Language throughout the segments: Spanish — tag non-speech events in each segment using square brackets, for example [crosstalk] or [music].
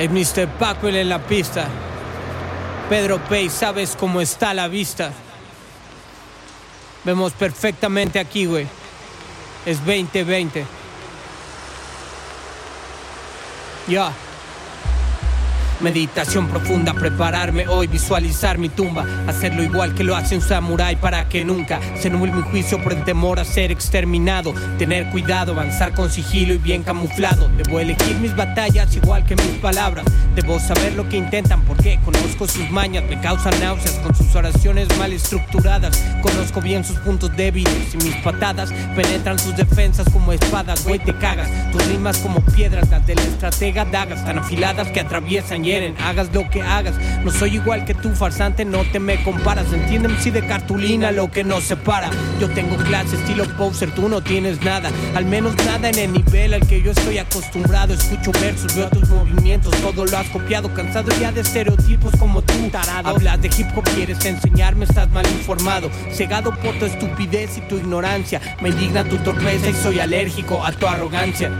Hey, Mr. Packwell en la pista. Pedro Pay, sabes cómo está la vista. Vemos perfectamente aquí, güey. Es 2020. Ya. Meditación profunda, prepararme hoy, visualizar mi tumba, hacerlo igual que lo hace un samurái para que nunca se nuble mi juicio por el temor a ser exterminado. Tener cuidado, avanzar con sigilo y bien camuflado. Debo elegir mis batallas igual que mis palabras. Debo saber lo que intentan porque conozco sus mañas, me causan náuseas con sus oraciones mal estructuradas. Conozco bien sus puntos débiles y mis patadas penetran sus defensas como espadas, güey, te cagas. Tus rimas como piedras, las del estratega dagas tan afiladas que atraviesan hagas lo que hagas. No soy igual que tú, farsante, no te me comparas. Entiéndeme si de cartulina lo que nos separa. Yo tengo clase, estilo poser, tú no tienes nada. Al menos nada en el nivel al que yo estoy acostumbrado. Escucho versos, veo tus movimientos, todo lo has copiado. Cansado ya de estereotipos como tú, tarado. Hablas de hip hop, quieres enseñarme, estás mal informado. Cegado por tu estupidez y tu ignorancia. Me indigna tu torpeza y soy alérgico a tu arrogancia.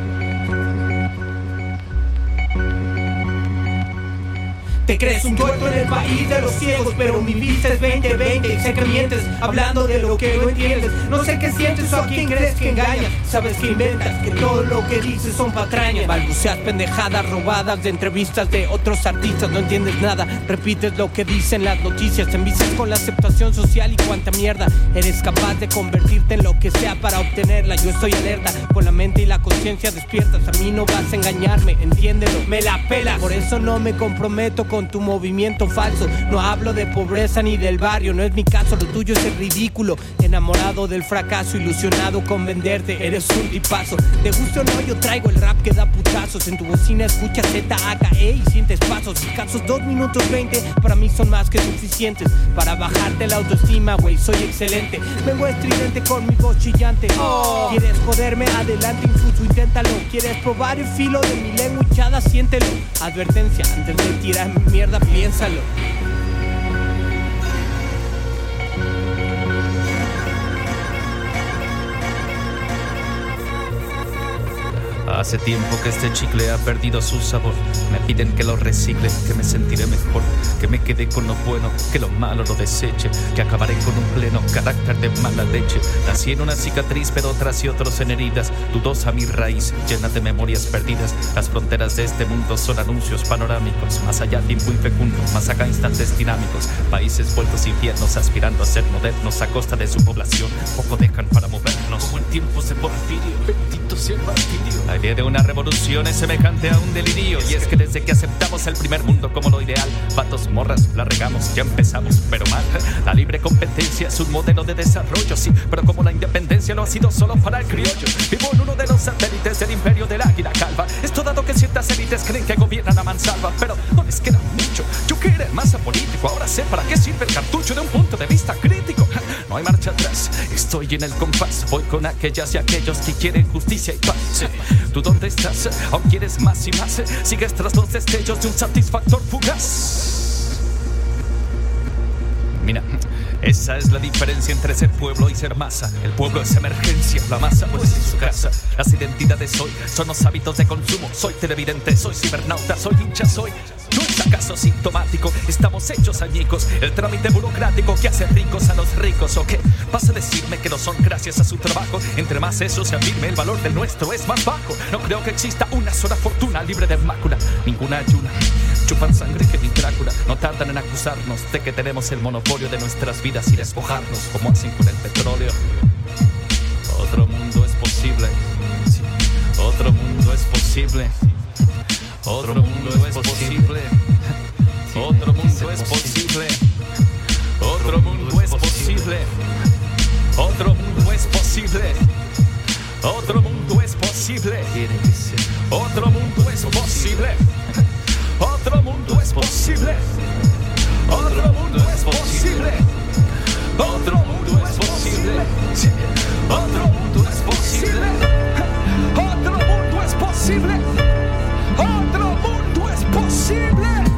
Te crees un tuerto en el país de los ciegos, pero mi vista es 2020 y sé que mientes, hablando de lo que no entiendes. No sé qué sientes o a quién crees que engañas. Sabes que inventas, que todo lo que dices son patrañas. Balbuceas pendejadas robadas de entrevistas de otros artistas, no entiendes nada. Repites lo que dicen las noticias, te envicias con la aceptación social y cuánta mierda. Eres capaz de convertirte en lo que sea para obtenerla. Yo estoy alerta, con la mente y la conciencia despiertas. A mí no vas a engañarme, entiéndelo, me la pela. Por eso no me comprometo con tu movimiento falso. No hablo de pobreza ni del barrio, no es mi caso, lo tuyo es el ridículo. Enamorado del fracaso, ilusionado con venderte, eres un tipazo. Te gusta o no, yo traigo el rap que da putazos. En tu bocina escucha Z-A-K-E y sientes pasos. Casos 2 minutos 20 para mí son más que suficientes. Para bajarte la autoestima, güey, soy excelente. Vengo estridente con mi voz chillante. Oh. Quieres joderme, adelante, incluso inténtalo. Quieres probar el filo de mi lengua hinchada, siéntelo. Advertencia, antes de tirar mierda, piénsalo. Hace tiempo que este chicle ha perdido su sabor. Me piden que lo recicle, que me sentiré mejor, que me quede con lo bueno, que lo malo lo deseche, que acabaré con un pleno carácter de mala leche. Nací en una cicatriz, pero otras y otros en heridas. Dudosa mi raíz, llena de memorias perdidas. Las fronteras de este mundo son anuncios panorámicos. Más allá tiempo infecundo, más acá instantes dinámicos. Países vueltos infiernos, aspirando a ser modernos a costa de su población. Poco dejan para movernos. Como en tiempos de porfirio, La idea de una revolución es semejante a un delirio. Y es que desde que aceptamos el primer mundo como lo ideal, patos, morras, la regamos, ya empezamos, pero mal. La libre competencia es un modelo de desarrollo, sí, pero como la independencia no ha sido solo para el criollo. Vivo en uno de los satélites del imperio del águila calva. Esto dado que ciertas élites creen que gobiernan a mansalva, pero no les queda mucho. Yo que era más apolítico, ahora sé para qué sirve el cartucho de un punto de vista crítico. [laughs] No hay marcha atrás, estoy en el compás, voy con aquellas y aquellos que quieren justicia ¿Tú dónde estás? ¿Aún quieres más y más? Sigues tras los destellos de un satisfactor fugaz. Mira, esa es la diferencia entre ser pueblo y ser masa. El pueblo es emergencia, la masa pues es su casa. Las identidades hoy son los hábitos de consumo. Soy televidente, soy cibernauta, soy hincha, soy ¿No es acaso sintomático? Estamos hechos añicos. El trámite burocrático que hace ricos a los ricos. ¿O qué? ¿Vas a decirme que no son gracias a su trabajo? Entre más eso se afirme, el valor del nuestro es más bajo. No creo que exista una sola fortuna libre de mácula. Ninguna ayuna. Chupan sangre que ni Drácula. No tardan en acusarnos de que tenemos el monopolio de nuestras vidas y despojarnos como hacen con el petróleo. Otro mundo es posible. Otro mundo es posible. Otro mundo es posible. Otro mundo es posible. Otro mundo es posible. Otro mundo es posible. Otro mundo es posible. Otro mundo es posible. Otro mundo es posible. Otro mundo es posible. Otro mundo es posible. Otro mundo es posible. Otro mundo es posible. Otro mundo es posible.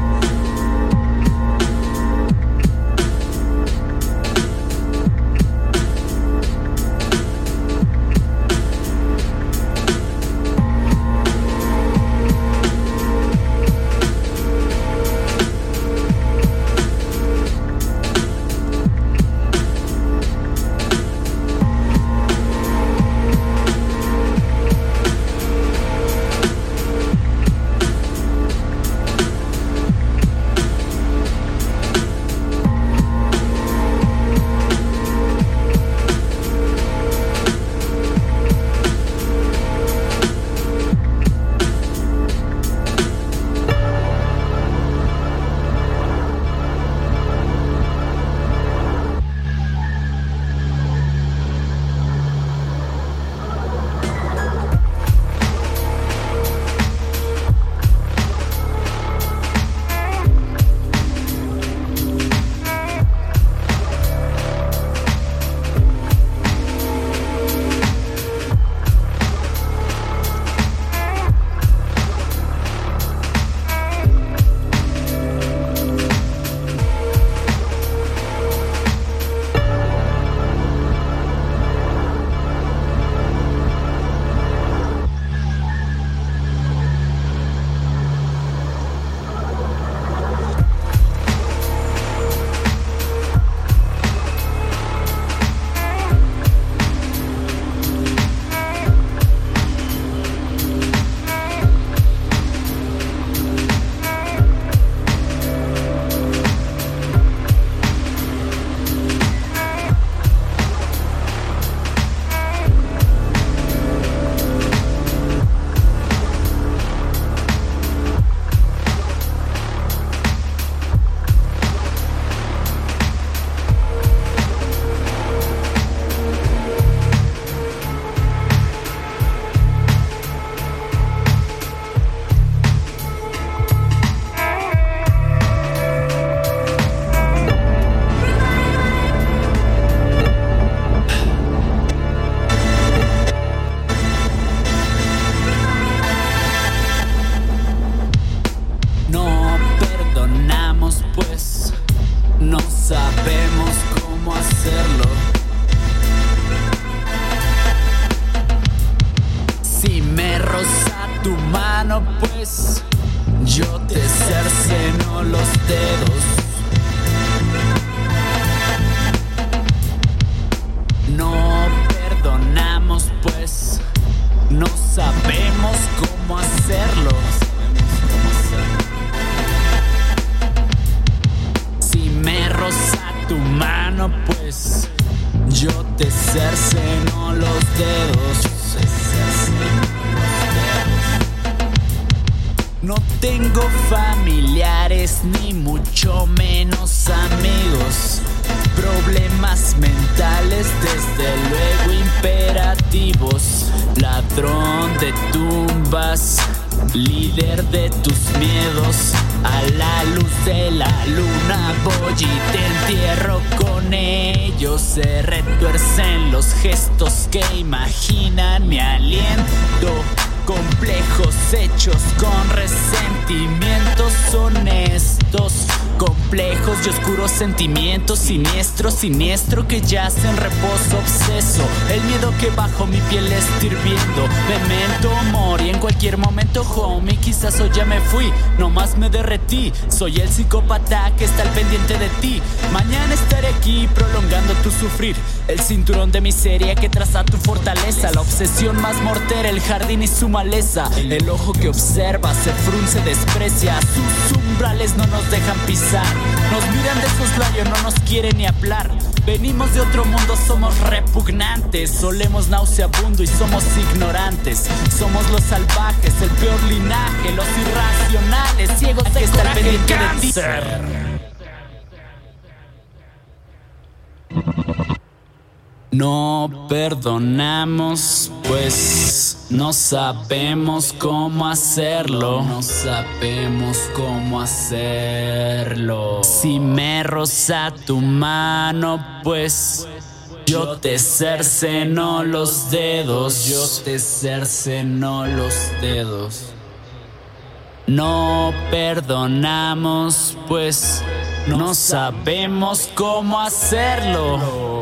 Ladrón de tumbas, líder de tus miedos. A la luz de la luna voy y te entierro con ellos. Se retuercen los gestos que imaginan mi aliento complejos hechos con resentimientos honestos. Complejos y oscuros sentimientos siniestros, siniestro que yace en reposo obseso. El miedo que bajo mi piel está hirviendo. Memento mori en cualquier momento, homie. Quizás hoy ya me fui, no más me derretí. Soy el psicópata que está al pendiente de ti. Mañana estaré aquí prolongando tu sufrir. El cinturón de miseria que traza tu fortaleza. La obsesión más mortera, el jardín y su maleza. El ojo que observa se frunce, desprecia. Sus umbrales no nos dejan pisar. Nos miran de sus labios, no nos quieren ni hablar. Venimos de otro mundo, somos repugnantes. Solemos nauseabundo y somos ignorantes. Somos los salvajes, el peor linaje, los irracionales, ciegos que está pendiente de ti. No perdonamos, pues no sabemos cómo hacerlo. No sabemos cómo hacerlo. Si me roza tu mano, pues yo te cerceno los dedos. Yo te cerceno los dedos. No perdonamos, pues no sabemos cómo hacerlo.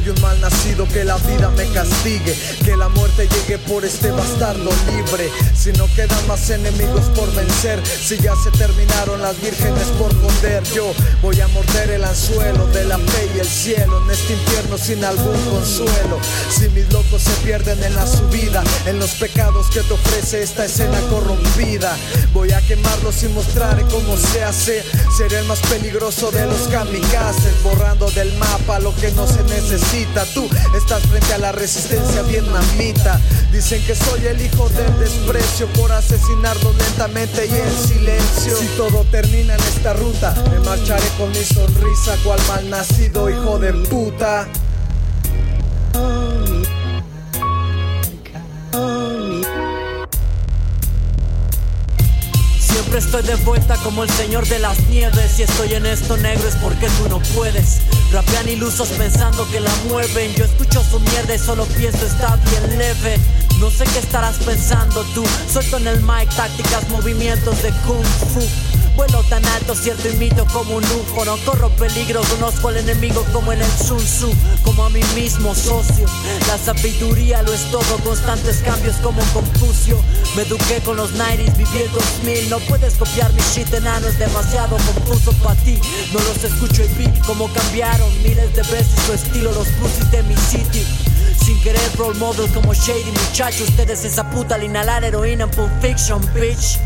Soy un mal nacido, que la vida me castigue, que la muerte llegue por este bastardo libre. Si no quedan más enemigos por vencer, si ya se terminaron las vírgenes por joder, yo voy a morder el anzuelo de la fe y el cielo en este infierno sin algún consuelo. Si mis locos se pierden en la subida, en los pecados que te ofrece esta escena corrompida, voy a quemarlos y mostraré cómo se hace. Seré el más peligroso de los kamikazes, borrando del mapa lo que no se necesita. Tú estás frente a la resistencia vietnamita. Dicen que soy el hijo del desprecio por asesinarlos lentamente y en silencio. Si todo termina en esta ruta, me marcharé con mi sonrisa, cual mal nacido hijo de puta. Estoy de vuelta como el señor de las nieves. Si estoy en esto negro es porque tú no puedes. Rapean ilusos pensando que la mueven. Yo escucho su mierda y solo pienso está bien leve. No sé qué estarás pensando tú. Suelto en el mic tácticas, movimientos de kung fu. Vuelo tan alto, cierto imito como un UFO. No corro peligro, conozco al enemigo como el Sun Tzu, como a mí mismo, socio. La sabiduría lo es todo, constantes cambios como Confucio. Me eduqué con los 90s, viví el 2000. No puedes copiar mi shit, enano, es demasiado confuso para ti. No los escucho y vi cómo cambiaron miles de veces su estilo, los pussies de mi city. Sin querer role model como Shady, muchacho. Ustedes esa puta al inhalar heroína en Pulp Fiction, bitch.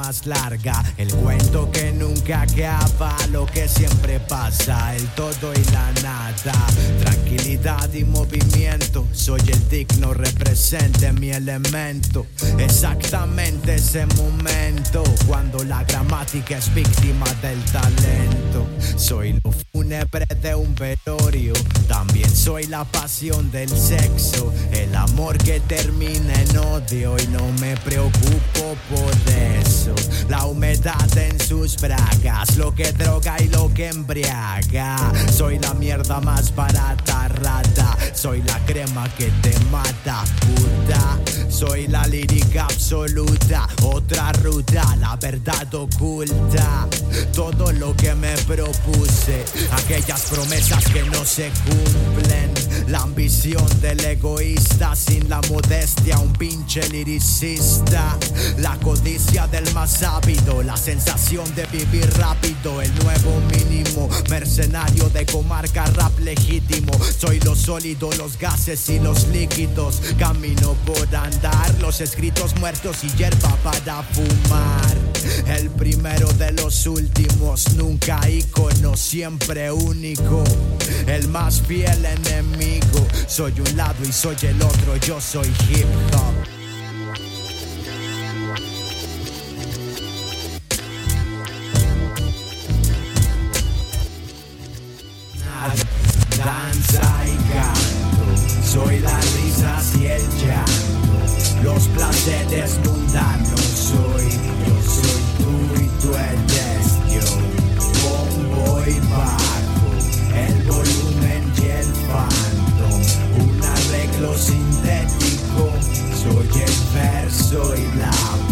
Más larga, el cuento que nunca acaba, lo que siempre pasa, el todo y la nada, tranquilidad y movimiento, soy el digno represente mi elemento, exactamente ese momento, cuando la gramática es víctima del talento, soy lo fúnebre de un velorio, también soy la pasión del sexo, el amor que termina en odio y no me preocupo por eso. La humedad en sus bragas, lo que droga y lo que embriaga. Soy la mierda más barata, rata. Soy la crema que te mata, puta. Soy la lírica absoluta, otra ruta, la verdad oculta. Todo lo que me propuse, aquellas promesas que no se cumplen. La ambición del egoísta sin la modestia, un pinche liricista. La codicia del más ávido, la sensación de vivir rápido, el nuevo mínimo. Mercenario de comarca, rap legítimo. Soy lo sólido, los gases y los líquidos. Camino por andar, los escritos muertos y hierba para fumar. El primero de los últimos, nunca ícono, siempre único. El más fiel enemigo. Soy un lado y soy el otro, yo soy hip hop. Danza y canto, soy la risa y el llanto, los placeres mundanos arreglo sintético, soy el verso y la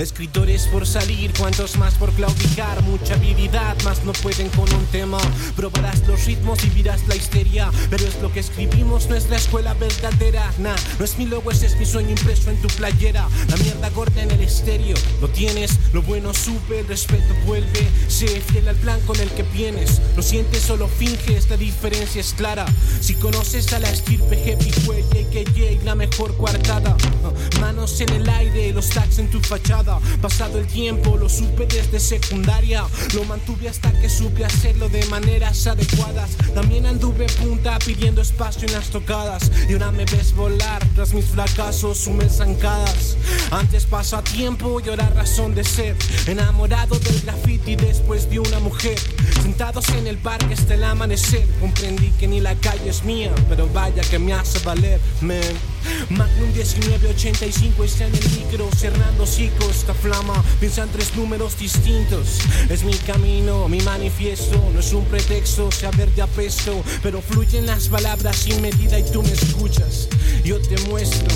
Escritores por salir, cuantos más pero es lo que escribimos, nuestra escuela verdadera. Nah, no es mi logo, ese es mi sueño impreso en tu playera. La mierda gorda en el misterio. Lo tienes, lo bueno sube, el respeto vuelve. Sé fiel al plan con el que vienes. Lo sientes, solo finges, la diferencia es clara. Si conoces a la estirpe Heavy Cuelle, que la mejor coartada. Uh, manos en el aire, los tags en tu fachada. Pasado el tiempo, lo supe desde secundaria. Lo mantuve hasta que supe hacerlo de maneras adecuadas. También anduve punta pidiendo espacio en las tocadas. Y ahora me ves volar tras mis fracasos, sumes zancadas. Antes pasa tiempo y ahora razón de ser. Enamorado del graffiti después de una mujer. Sentados en el parque hasta el amanecer. Comprendí que ni la calle es mía, pero vaya que me hace valer, man. Magnum 1985 está en el micro, cerrando ciclos, esta flama piensa en tres números distintos. Es mi camino, mi manifiesto, no es un pretexto, saber de apesto, pero fluyen palabras sin medida y tú me escuchas. Yo te muestro,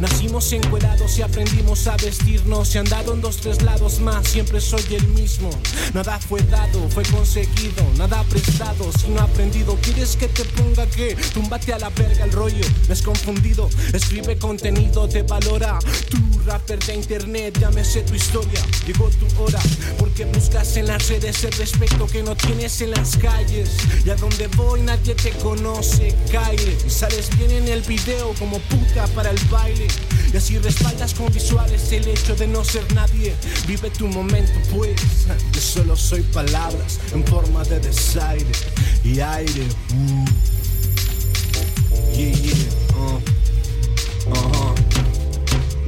nacimos encuerados y aprendimos a vestirnos, y andado en dos, tres lados más, siempre soy el mismo. Nada fue dado, fue conseguido, nada prestado, sino aprendido. ¿Quieres que te ponga que? Túmbate a la verga el rollo, me has confundido Escribe contenido, te valora. Tu rapper de internet, llámese tu historia. Llegó tu hora, porque buscas en las redes el respeto que no tienes en las calles. Y a donde voy nadie te conoce, cae. Y sales bien en el video como puta para el baile. Y así respaldas con visuales el hecho de no ser nadie. Vive tu momento, pues. Yo solo soy palabras en forma de desaire y aire. Uh. Yeah, yeah, uh. Ajá.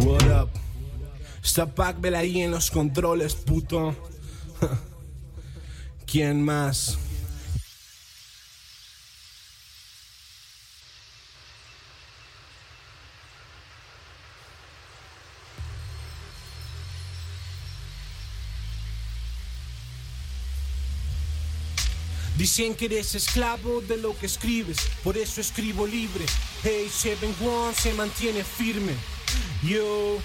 What up? Está Pac-Bell ahí en los controles, puto. [laughs] ¿Quién más? Dicen que eres esclavo de lo que escribes, por eso escribo libre. Hey, Seven One se mantiene firme. Yo,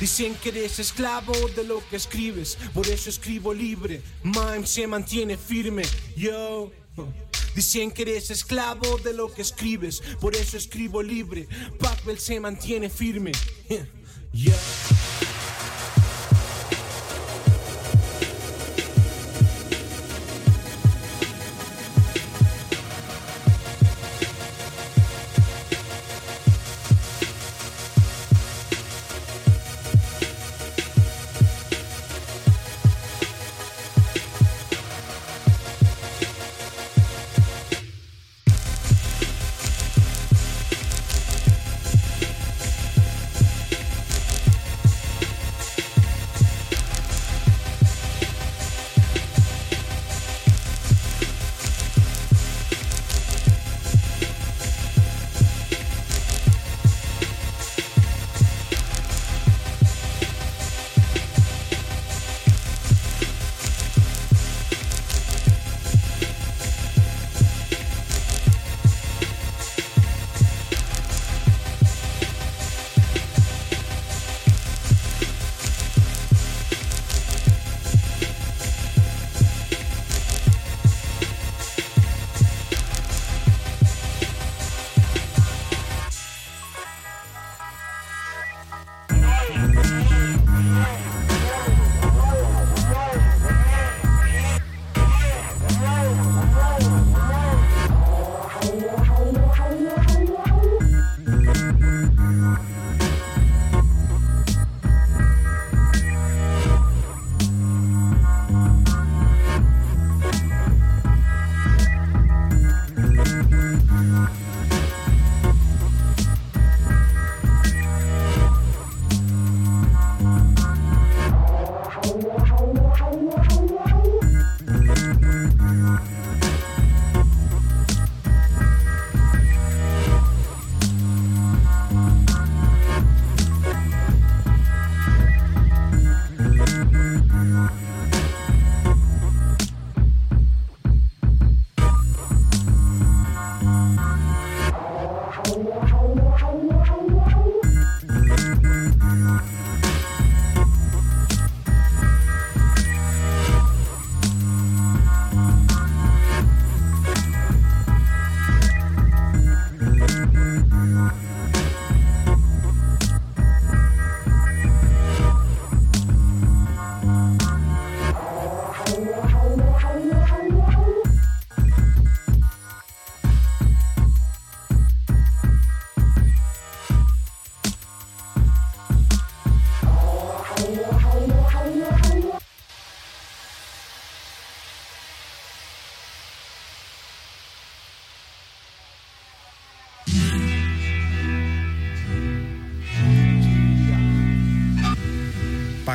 dicen que eres esclavo de lo que escribes, por eso escribo libre. Mime se mantiene firme. Yo. Dicen que eres esclavo de lo que escribes, por eso escribo libre. Papel se mantiene firme. Yeah.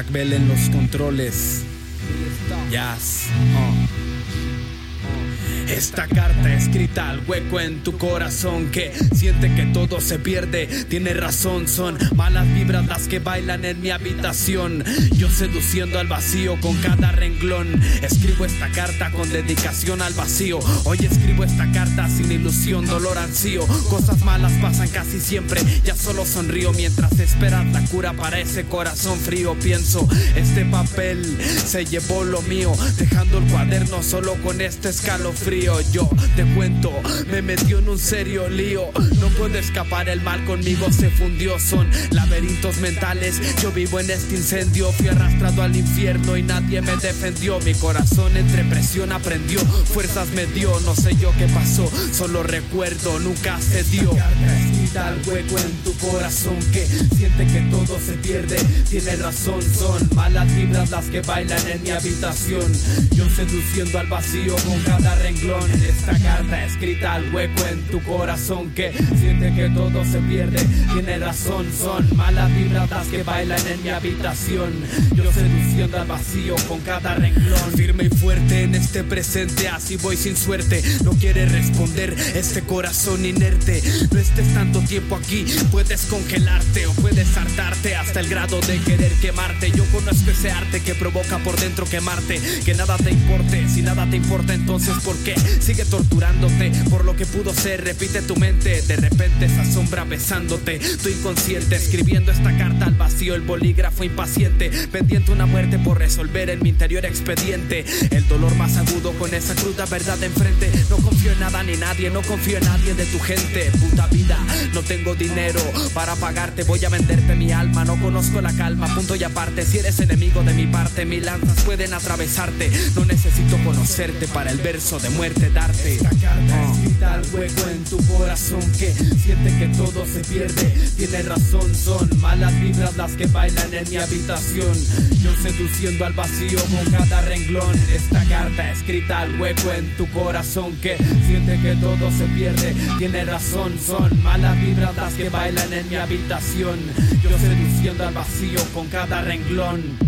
Pacbel en los controles. Jazz. Oh. Esta carta escrita al hueco en tu corazón que siente que todo se pierde. Tiene razón, son malas vibras las que bailan en mi habitación. Yo seduciendo al vacío con cada renglón. Escribo esta carta con dedicación al vacío. Hoy escribo esta carta sin ilusión, dolor, ansío. Cosas malas pasan casi siempre. Ya solo sonrío mientras esperas la cura para ese corazón frío. Pienso, este papel se llevó lo mío, dejando el cuaderno solo con este escalofrío. Yo te cuento, me metió en un serio lío. No puedo escapar, el mal conmigo se fundió. Son laberintos mentales. Yo vivo en este incendio. Fui arrastrado al infierno y nadie me defendió. Mi corazón entre presión aprendió. Fuerzas me dio, no sé yo qué pasó. Solo recuerdo, nunca se dio. Carta al hueco en tu corazón que siente que todo se pierde. Tiene razón, son malas vibras las que bailan en mi habitación. Yo seduciendo al vacío con cada renglón esta carta escrita al hueco en tu corazón que siente que todo se pierde. Tiene razón, son malas vibras las que bailan en mi habitación. Yo seduciendo al vacío con cada renglón. Firme y fuerte en este presente, así voy sin suerte. No quiere responder este corazón inerte. No estés tanto tiempo aquí, puedes congelarte o puedes hartarte hasta el grado de querer quemarte. Yo conozco ese arte que provoca por dentro quemarte. Que nada te importe, si nada te importa, entonces ¿por qué? Sigue torturándote por lo que pudo ser. Repite tu mente, de repente esa sombra besándote. Tu inconsciente escribiendo esta carta al vacío. El bolígrafo impaciente, pendiente una muerte por resolver en mi interior expediente. El dolor más agudo con esa cruda verdad enfrente. No confío en nada ni nadie, no confío en nadie de tu gente. Puta vida, no tengo dinero para pagarte. Voy a venderte mi alma, no conozco la calma. Punto y aparte, si eres enemigo de mi parte, mis lanzas pueden atravesarte. No necesito conocerte para el verso de muerte darte. Esta carta escrita al hueco en tu corazón que siente que todo se pierde. Tiene razón, son malas vibras las que bailan en mi habitación. Yo seduciendo al vacío con cada renglón. Esta carta escrita al hueco en tu corazón que siente que todo se pierde. Tiene razón, son malas vibras las que bailan en mi habitación. Yo seduciendo al vacío con cada renglón.